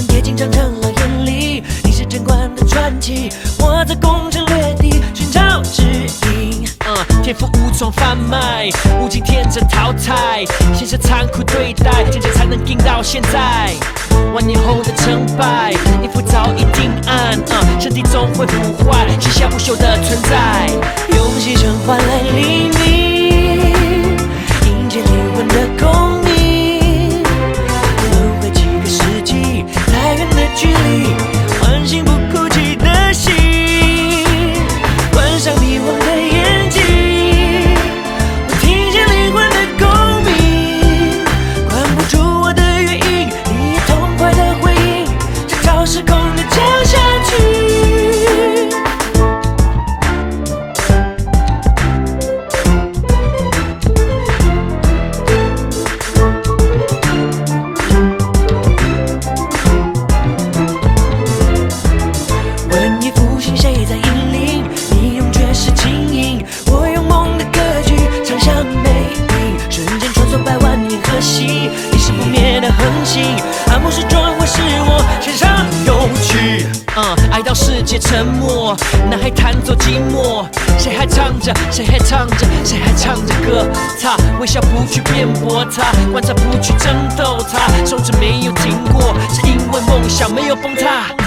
转身贴近长城狼眼里，你是贞观的传奇，我在攻城略地寻找指引。天赋无从贩卖，无尽天真淘汰，现实残酷对待，坚强才能赢到现在。万年后的成败，衣服早已定案，身体总会腐坏，写下不朽的存在。些沉默，男孩弹奏寂寞，谁还唱着，谁还唱着，谁还唱着歌？他微笑不去辩驳，他观察不去争斗，他手指没有停过，是因为梦想没有崩塌。